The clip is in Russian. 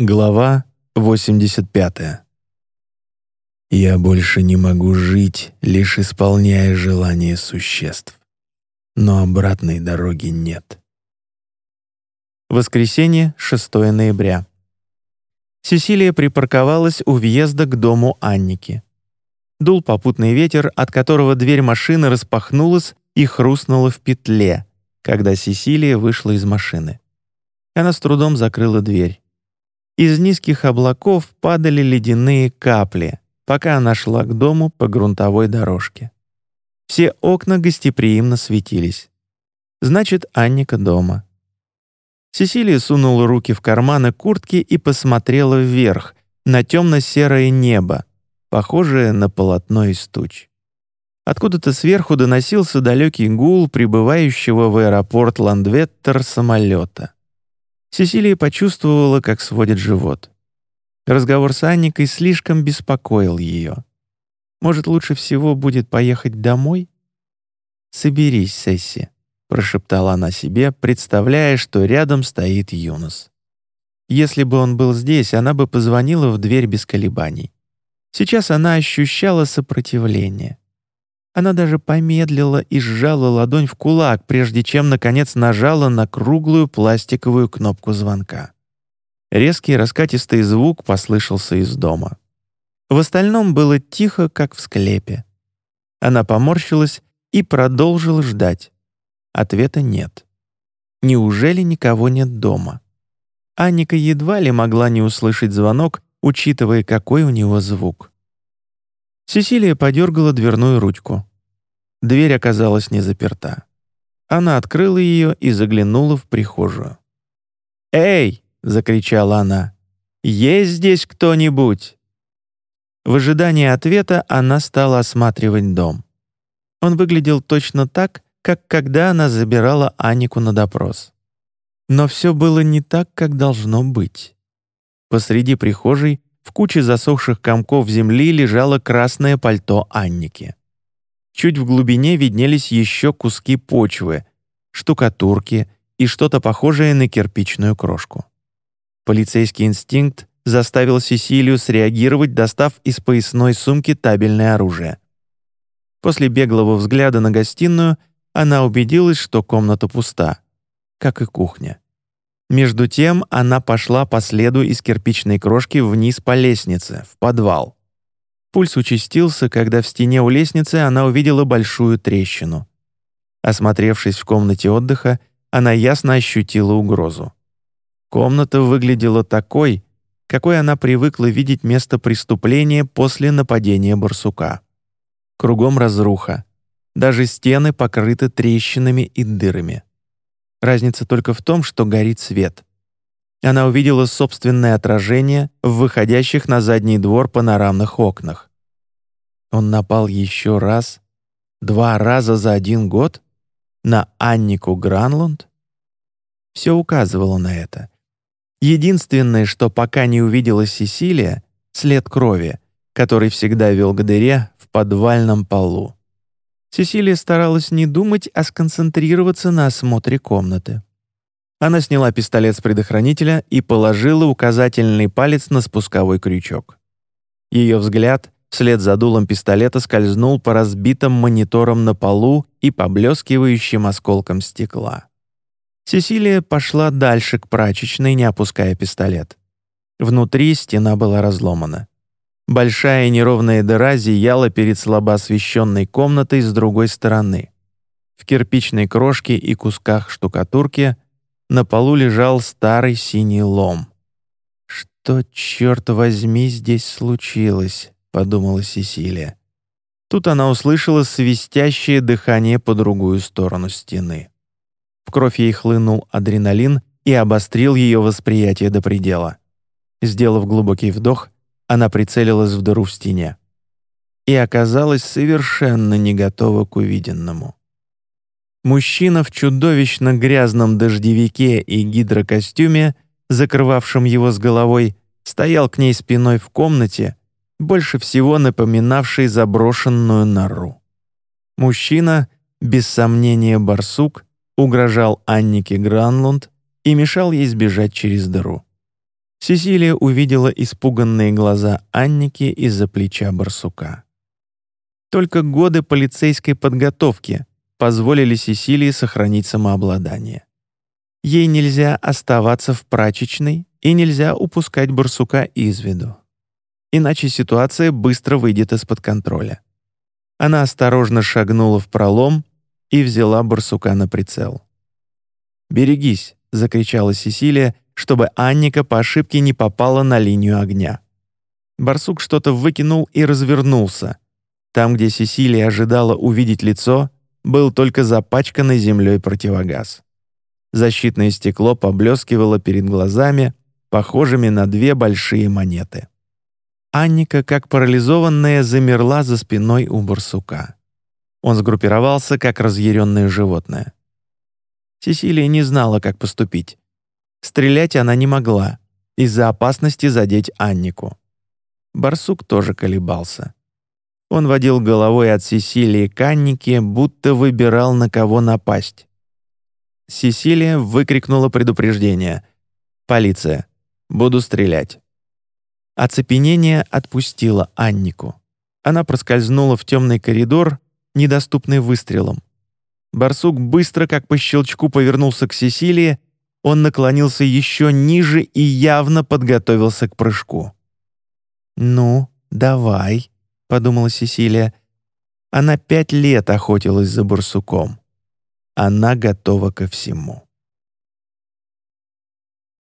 Глава 85. Я больше не могу жить, лишь исполняя желания существ. Но обратной дороги нет. Воскресенье, 6 ноября. Сесилия припарковалась у въезда к дому Анники. Дул попутный ветер, от которого дверь машины распахнулась и хрустнула в петле, когда Сесилия вышла из машины. Она с трудом закрыла дверь. Из низких облаков падали ледяные капли, пока она шла к дому по грунтовой дорожке. Все окна гостеприимно светились. Значит, Анника дома. Сесилия сунула руки в карманы куртки и посмотрела вверх, на темно-серое небо, похожее на полотно из туч. Откуда-то сверху доносился далекий гул прибывающего в аэропорт Ландветтер самолета. Сесилия почувствовала, как сводит живот. Разговор с Анникой слишком беспокоил ее. Может, лучше всего будет поехать домой? «Соберись, Сесси», — прошептала она себе, представляя, что рядом стоит Юнос. Если бы он был здесь, она бы позвонила в дверь без колебаний. Сейчас она ощущала сопротивление. Она даже помедлила и сжала ладонь в кулак, прежде чем, наконец, нажала на круглую пластиковую кнопку звонка. Резкий раскатистый звук послышался из дома. В остальном было тихо, как в склепе. Она поморщилась и продолжила ждать. Ответа нет. Неужели никого нет дома? Анника едва ли могла не услышать звонок, учитывая, какой у него звук. Сесилия подергала дверную ручку. Дверь оказалась не заперта. Она открыла ее и заглянула в прихожую. «Эй!» — закричала она. «Есть здесь кто-нибудь?» В ожидании ответа она стала осматривать дом. Он выглядел точно так, как когда она забирала Анику на допрос. Но все было не так, как должно быть. Посреди прихожей в куче засохших комков земли лежало красное пальто Анники. Чуть в глубине виднелись еще куски почвы, штукатурки и что-то похожее на кирпичную крошку. Полицейский инстинкт заставил Сесилию среагировать, достав из поясной сумки табельное оружие. После беглого взгляда на гостиную она убедилась, что комната пуста, как и кухня. Между тем она пошла по следу из кирпичной крошки вниз по лестнице, в подвал. Пульс участился, когда в стене у лестницы она увидела большую трещину. Осмотревшись в комнате отдыха, она ясно ощутила угрозу. Комната выглядела такой, какой она привыкла видеть место преступления после нападения барсука. Кругом разруха. Даже стены покрыты трещинами и дырами. Разница только в том, что горит свет. Она увидела собственное отражение в выходящих на задний двор панорамных окнах. Он напал еще раз, два раза за один год, на Аннику Гранлунд? Все указывало на это. Единственное, что пока не увидела Сесилия, след крови, который всегда вел к дыре в подвальном полу. Сесилия старалась не думать, а сконцентрироваться на осмотре комнаты. Она сняла пистолет с предохранителя и положила указательный палец на спусковой крючок. Ее взгляд вслед за дулом пистолета скользнул по разбитым мониторам на полу и поблескивающим осколкам стекла. Сесилия пошла дальше к прачечной, не опуская пистолет. Внутри стена была разломана. Большая неровная дыра зияла перед слабо освещенной комнатой с другой стороны. В кирпичной крошке и кусках штукатурки на полу лежал старый синий лом. «Что, черт возьми, здесь случилось?» — подумала Сесилия. Тут она услышала свистящее дыхание по другую сторону стены. В кровь ей хлынул адреналин и обострил ее восприятие до предела. Сделав глубокий вдох, она прицелилась в дыру в стене и оказалась совершенно не готова к увиденному. Мужчина в чудовищно грязном дождевике и гидрокостюме, закрывавшем его с головой, стоял к ней спиной в комнате, больше всего напоминавшей заброшенную нору. Мужчина, без сомнения барсук, угрожал Аннике Гранлунд и мешал ей сбежать через дыру. Сесилия увидела испуганные глаза Анники из-за плеча барсука. Только годы полицейской подготовки позволили Сесилии сохранить самообладание. Ей нельзя оставаться в прачечной и нельзя упускать барсука из виду. Иначе ситуация быстро выйдет из-под контроля. Она осторожно шагнула в пролом и взяла барсука на прицел. «Берегись!» — закричала Сесилия, чтобы Анника по ошибке не попала на линию огня. Барсук что-то выкинул и развернулся. Там, где Сесилия ожидала увидеть лицо, был только запачканный землей противогаз. Защитное стекло поблескивало перед глазами, похожими на две большие монеты. Анника, как парализованная, замерла за спиной у барсука. Он сгруппировался, как разъяренное животное. Сесилия не знала, как поступить. Стрелять она не могла, из-за опасности задеть Аннику. Барсук тоже колебался. Он водил головой от Сесилии к Аннике, будто выбирал, на кого напасть. Сесилия выкрикнула предупреждение. «Полиция! Буду стрелять!» Оцепенение отпустило Аннику. Она проскользнула в темный коридор, недоступный выстрелом. Барсук быстро, как по щелчку, повернулся к Сесилии, он наклонился еще ниже и явно подготовился к прыжку. «Ну, давай», — подумала Сесилия. Она пять лет охотилась за барсуком. Она готова ко всему.